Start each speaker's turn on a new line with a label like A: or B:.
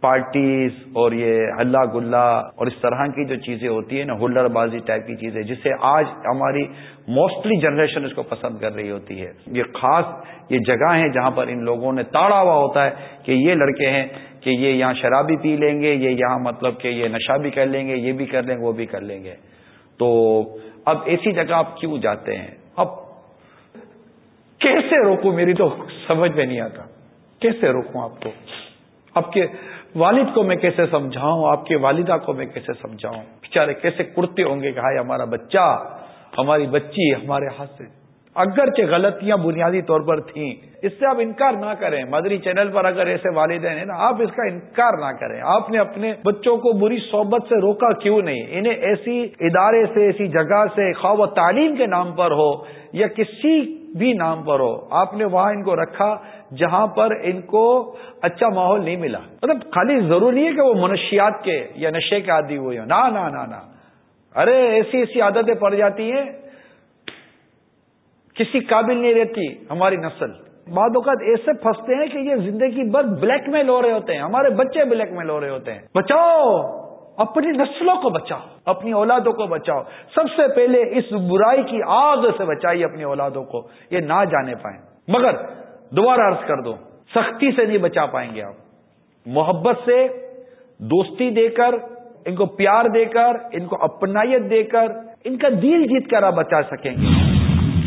A: Parties اور یہ ہلا گلا اور اس طرح کی جو چیزیں ہوتی ہیں نا، ہلر بازی ٹائپ کی چیزیں، جس سے آج ہماری موسٹلی جنریشن اس کو پسند کر رہی ہوتی ہے۔ یہ خاص یہ جگہ ہیں جہاں پر ان لوگوں نے تاڑا ہوا ہوتا ہے کہ یہ لڑکے ہیں کہ یہ یہاں شرابی پی لیں گے، یہ یہاں مطلب کہ یہ نشہ بھی کر لیں گے، یہ بھی کر لیں گے، وہ بھی کر لیں گے۔ تو اب ایسی جگہ آپ کیوں جاتے ہیں؟ اب کیسے روکوں؟ میری تو سمجھ میں نہیں آتا۔ کیسے روکوں آپ کو؟ آپ کے والد کو میں کیسے سمجھاؤں؟ آپ کے والدہ کو میں کیسے سمجھاؤں؟ بےچارے کیسے کرتے ہوں گے کہ ہائے ہمارا بچہ، ہماری بچی، ہمارے ہاتھ سے۔ اگر کے غلطیاں بنیادی طور پر تھیں، اس سے آپ انکار نہ کریں۔ مدری چینل پر اگر ایسے والدین ہیں نا، آپ اس کا انکار نہ کریں۔ آپ نے اپنے بچوں کو بری صحبت سے روکا کیوں نہیں؟ انہیں ایسی ادارے سے، ایسی جگہ سے، خواب و تعلیم کے نام پر ہو یا کسی بھی نام پر ہو۔ آپ نے وہاں ان کو رکھا جہاں پر ان کو اچھا ماحول نہیں ملا۔ مطلب خالی ضروری ہے کہ وہ منشیات کے یا نشے کے عادی ہوئے نہ نہ ارے، ایسی ایسی عادتیں پڑ جاتی ہیں۔ کسی قابل نہیں رہتی ہماری نسل۔ بعد اوقات ایسے پھنستے ہیں کہ یہ زندگی بھر بلیک میل ہو رہے ہوتے ہیں۔ ہمارے بچے بلیک میل ہو رہے ہوتے ہیں۔ بچاؤ! اپنی نسلوں کو بچاؤ، اپنی اولادوں کو بچاؤ۔ سب سے پہلے اس برائی کی آگ سے بچائیے اپنی اولادوں کو، یہ نہ جانے پائیں۔ مگر دوبارہ عرض کر دو، سختی سے نہیں بچا پائیں گے آپ۔ محبت سے دوستی دے کر، ان کو پیار دے کر، ان کو اپنائیت دے کر، ان کا دل جیت کر آپ بچا سکیں گے۔